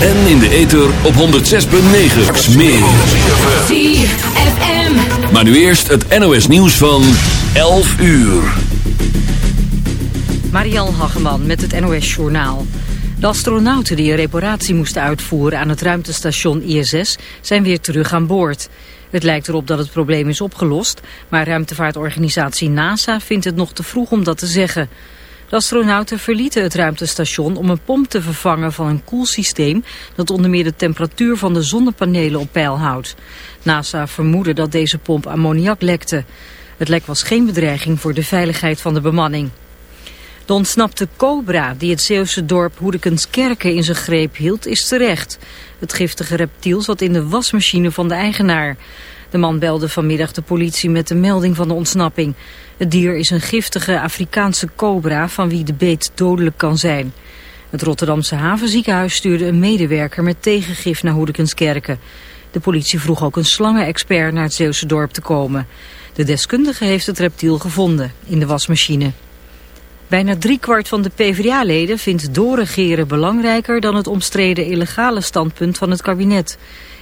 En in de ether op 106.9. Meer. ZFM. Maar nu eerst het NOS nieuws van 11 uur. Marielle Hageman met het NOS Journaal. De astronauten die een reparatie moesten uitvoeren aan het ruimtestation ISS zijn weer terug aan boord. Het lijkt erop dat het probleem is opgelost, maar ruimtevaartorganisatie NASA vindt het nog te vroeg om dat te zeggen. De astronauten verlieten het ruimtestation om een pomp te vervangen van een koelsysteem dat onder meer de temperatuur van de zonnepanelen op peil houdt. NASA vermoedde dat deze pomp ammoniak lekte. Het lek was geen bedreiging voor de veiligheid van de bemanning. De ontsnapte cobra die het Zeeuwse dorp Hoedekenskerken in zijn greep hield is terecht. Het giftige reptiel zat in de wasmachine van de eigenaar. De man belde vanmiddag de politie met de melding van de ontsnapping. Het dier is een giftige Afrikaanse cobra van wie de beet dodelijk kan zijn. Het Rotterdamse havenziekenhuis stuurde een medewerker met tegengif naar Hoedekenskerken. De politie vroeg ook een slangenexpert naar het Zeeuwse dorp te komen. De deskundige heeft het reptiel gevonden in de wasmachine. Bijna driekwart van de PvdA-leden vindt doorregeren belangrijker dan het omstreden illegale standpunt van het kabinet.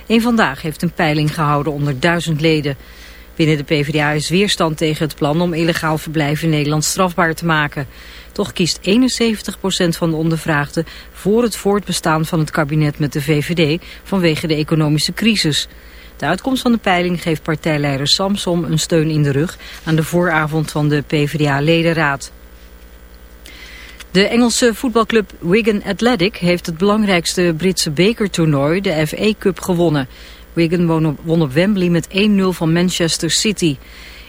Eén Vandaag heeft een peiling gehouden onder duizend leden. Binnen de PvdA is weerstand tegen het plan om illegaal verblijf in Nederland strafbaar te maken. Toch kiest 71% van de ondervraagden voor het voortbestaan van het kabinet met de VVD vanwege de economische crisis. De uitkomst van de peiling geeft partijleider Samsom een steun in de rug aan de vooravond van de PvdA-ledenraad. De Engelse voetbalclub Wigan Athletic heeft het belangrijkste Britse bekertoernooi, de FA Cup, gewonnen. Wigan won op, Wembley met 1-0 van Manchester City.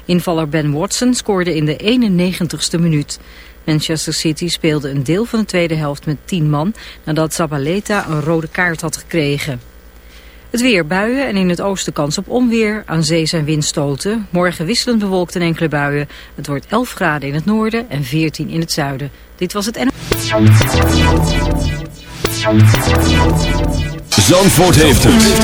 Invaller Ben Watson scoorde in de 91ste minuut. Manchester City speelde een deel van de tweede helft met 10 man nadat Zabaleta een rode kaart had gekregen. Het weer buien en in het oosten kans op onweer. Aan zee zijn windstoten. Morgen wisselend bewolkt en enkele buien. Het wordt 11 graden in het noorden en 14 in het zuiden. Dit was het N. Zandvoort heeft het.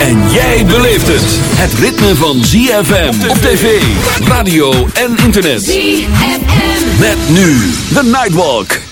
En jij beleeft het. Het ritme van ZFM op tv, radio en internet. ZFM. Met nu The Nightwalk.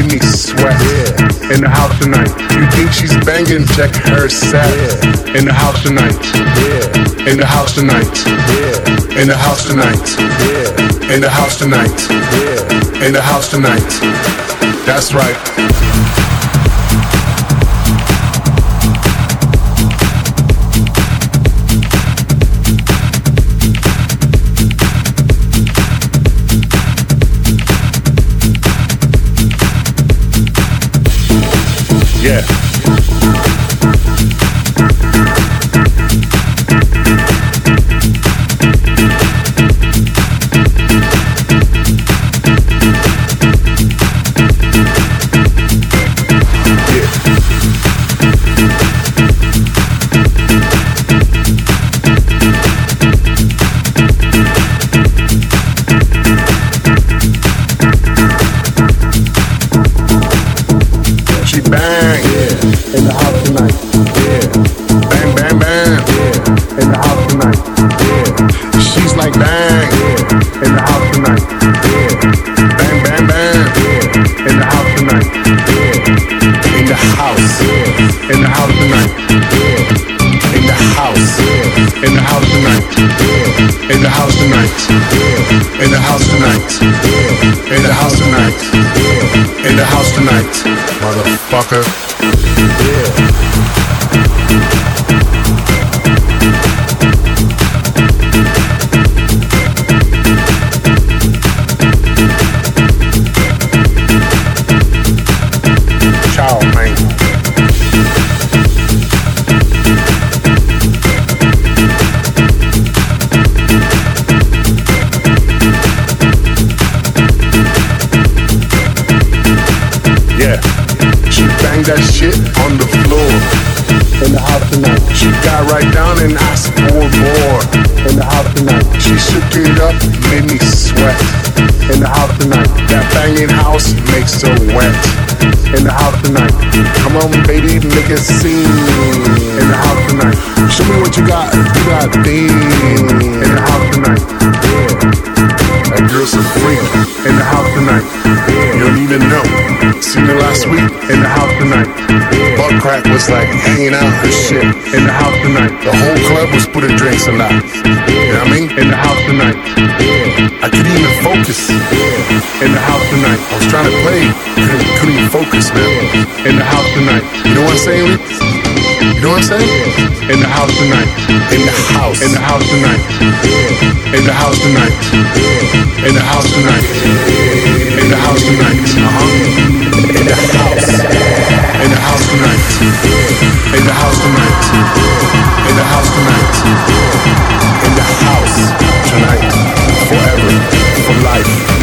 Check her set. Yeah. In the house tonight. You think she's banging? Check her set. Yeah. In the house tonight. Yeah. In the house tonight. Yeah. In the house tonight. Yeah. In the house tonight. That's right. in the house tonight. Yeah. Tonight, motherfucker. And asked for more. In the house tonight. She shook it up, made me sweat. In the house tonight. That banging house makes her wet. In the house tonight. Come on, baby, make a scene. In the house tonight. Show me what you got. You got things. In the house tonight. Yeah. That girl's a freak. Tonight. You don't even know. Seen her last week in the house tonight. Butt crack was like hanging out her shit in the house tonight. The whole club was putting drinks a lot. You know what I mean? In the house tonight. I couldn't even focus in the house tonight. I was trying to play, couldn't, couldn't even focus, man. In the house tonight. You know what I'm saying? You know what I'm saying? In the house tonight. In the house. In the house tonight. In the house tonight. In the house tonight. In the house tonight. Uh-huh. In the house. In the house tonight. In the house tonight. In the house tonight. In the house tonight. Forever. For life.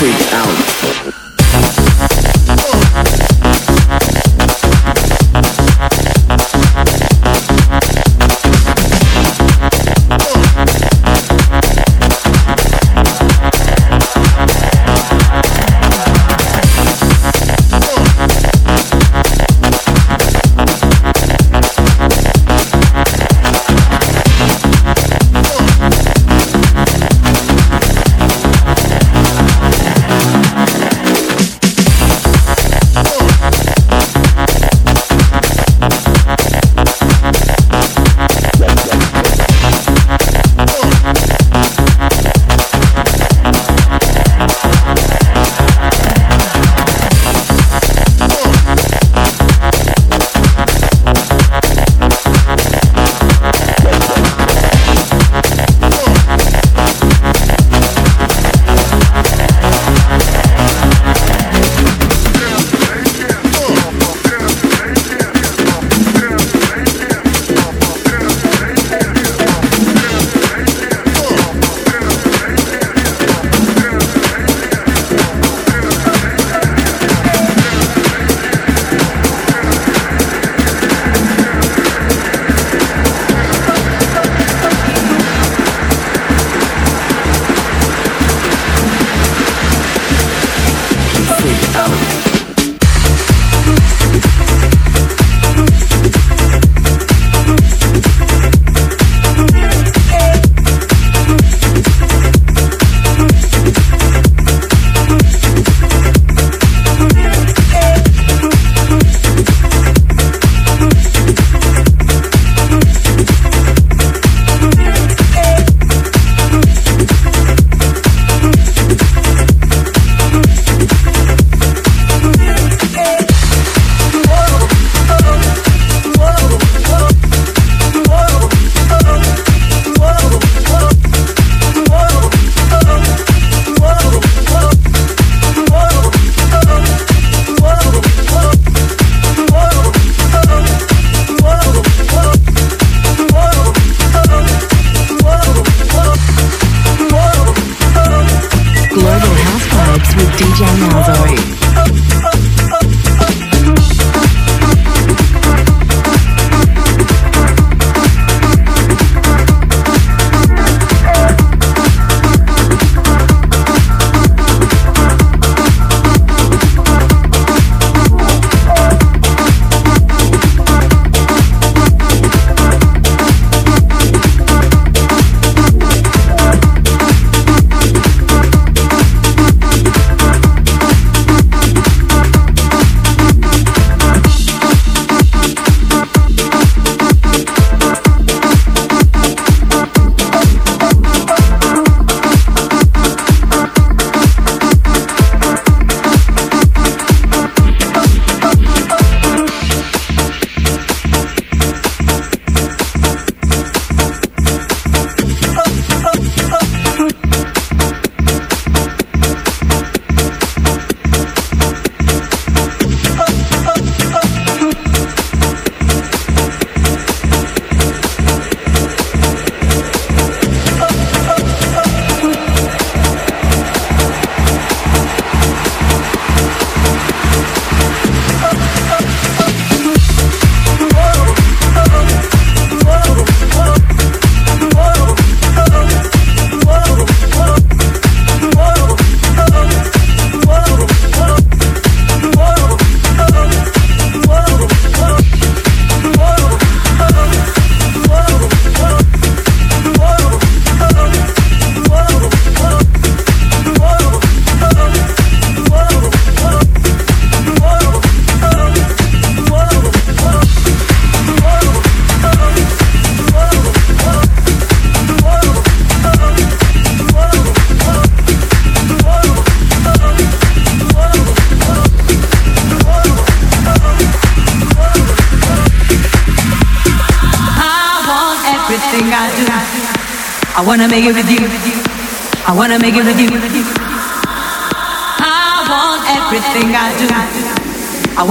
freak out.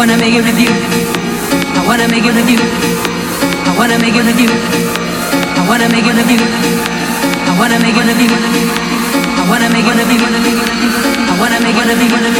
I wanna make it with you. I wanna make it with you. I wanna make it with you. I wanna make it with you. I wanna make it with you. I wanna make it with you. I wanna make it with you.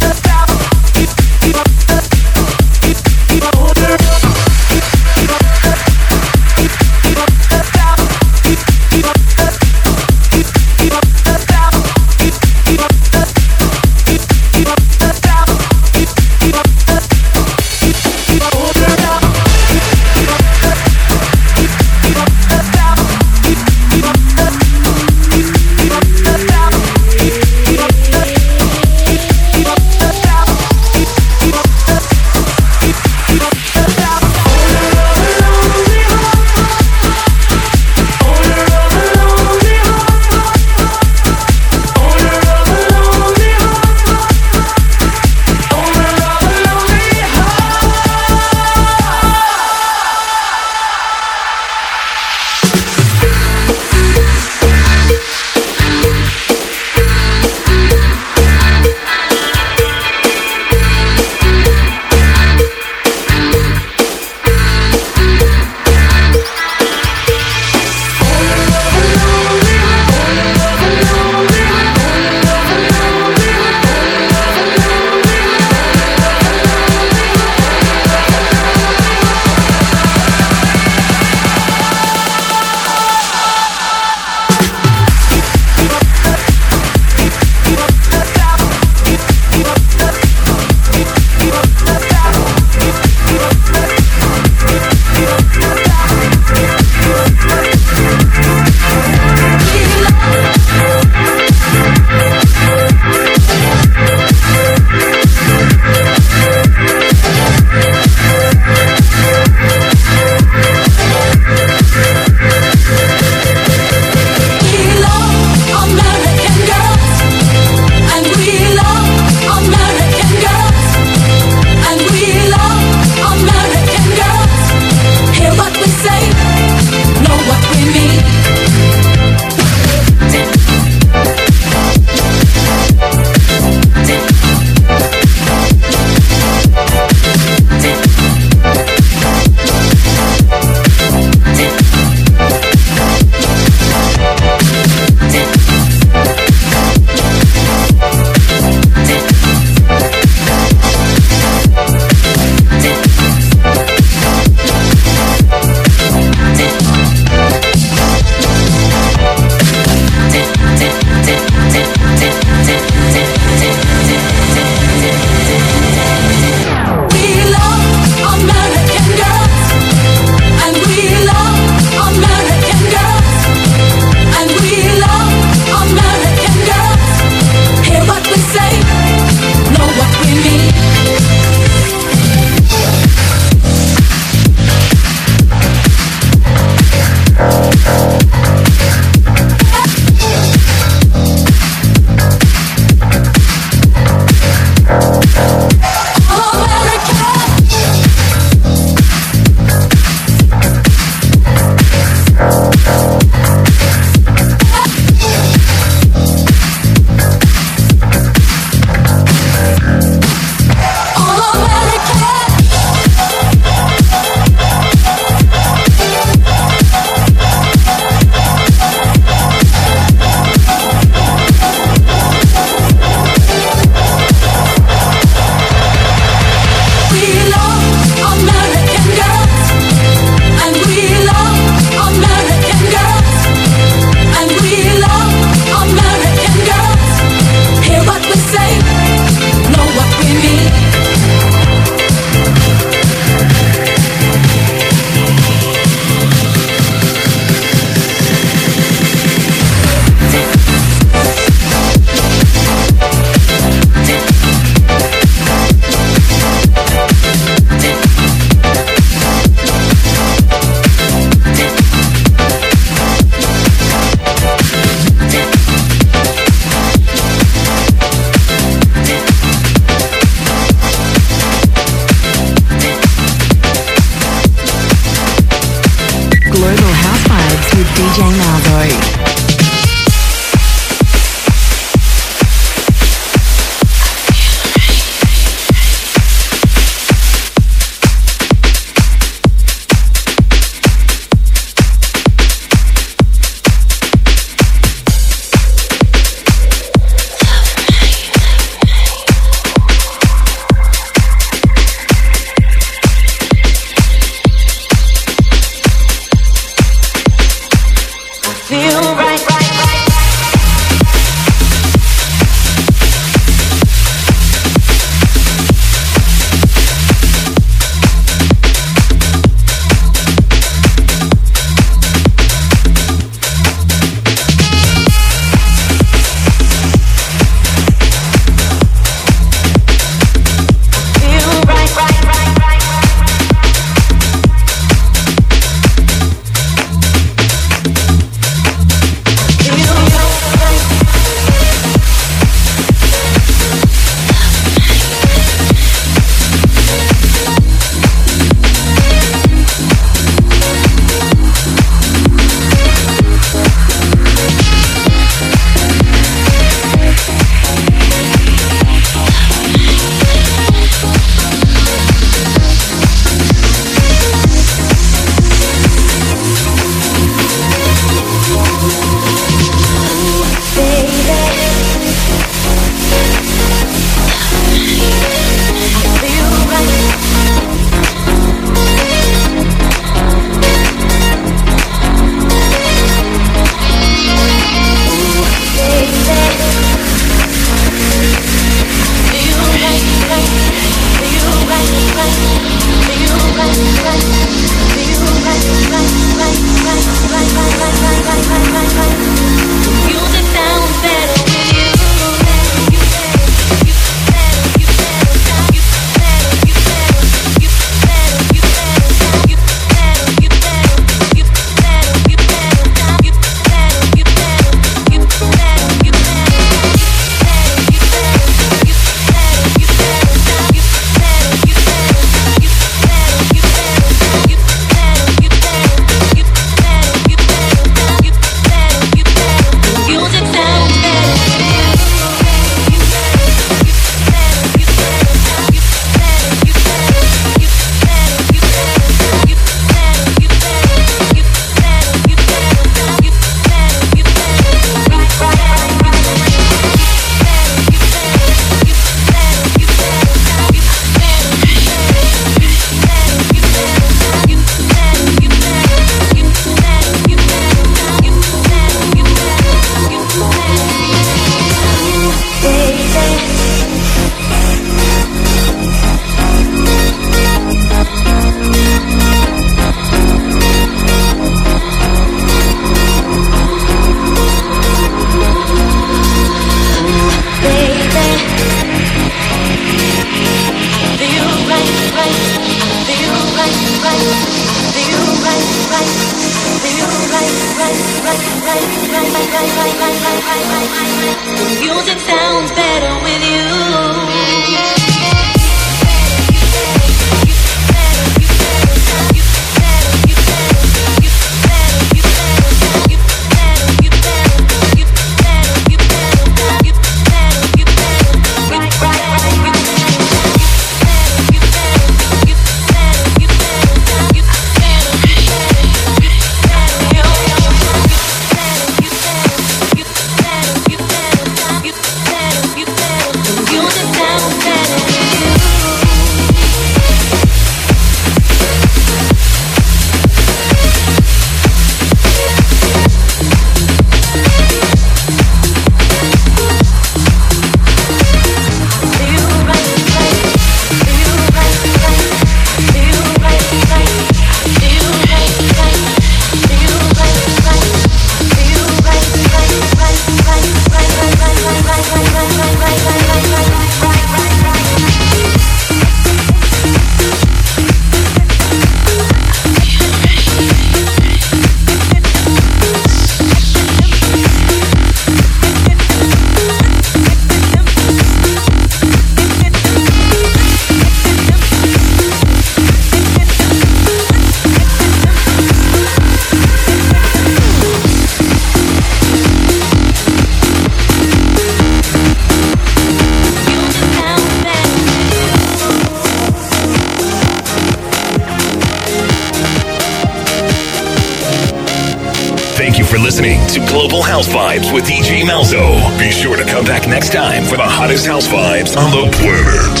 hottest house vibes on the planet.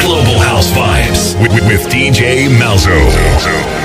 Global House Vibes with, with, with DJ Malzo.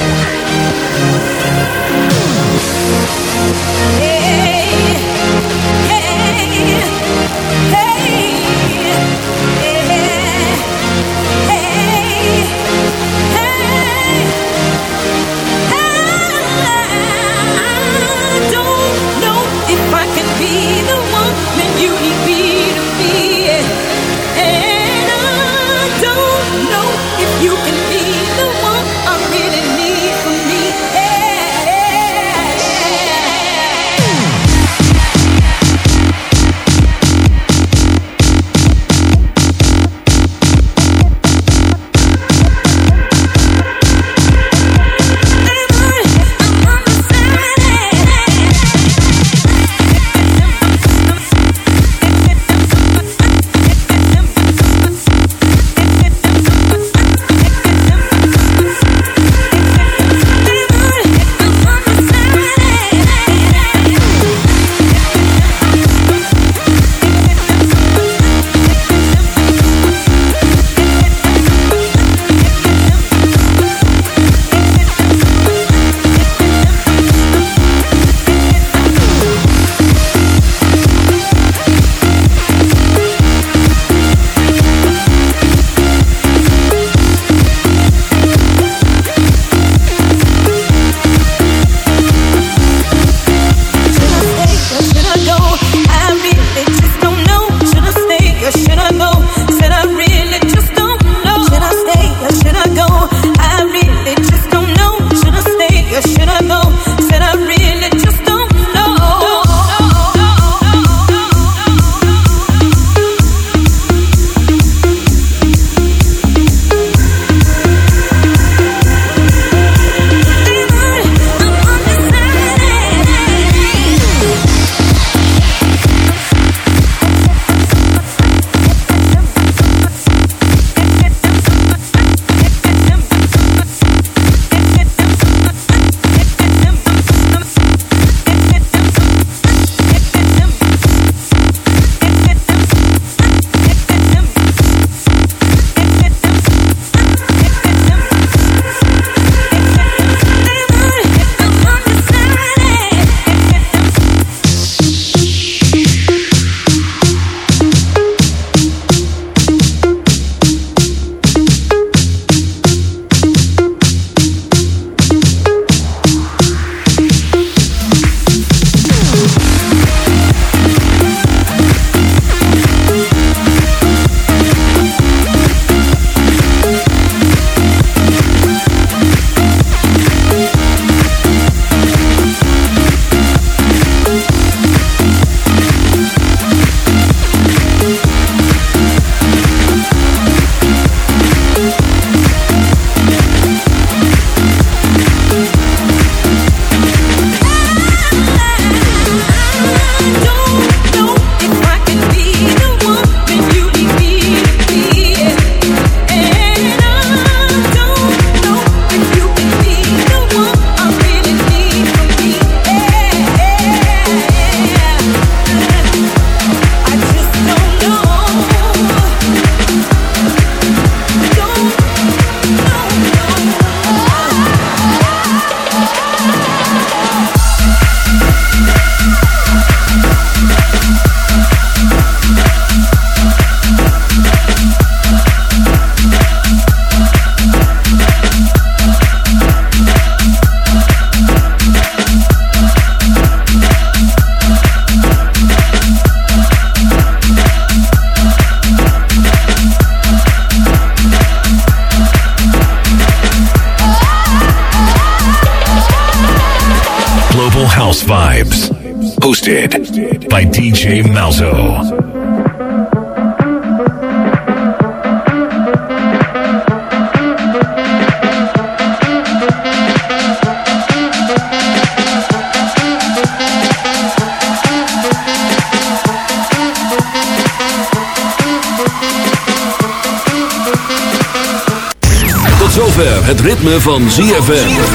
ZFM.